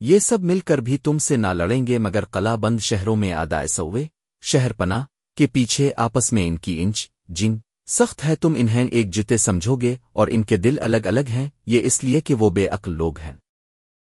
یہ سب مل کر بھی تم سے نہ لڑیں گے مگر قلعہ بند شہروں میں آدائے سوے شہر پنا کے پیچھے آپس میں ان کی انچ، جن، سخت ہے تم انہیں ایک جتے سمجھو گے اور ان کے دل الگ الگ ہیں، یہ اس لیے کہ وہ بے عقل لوگ ہیں۔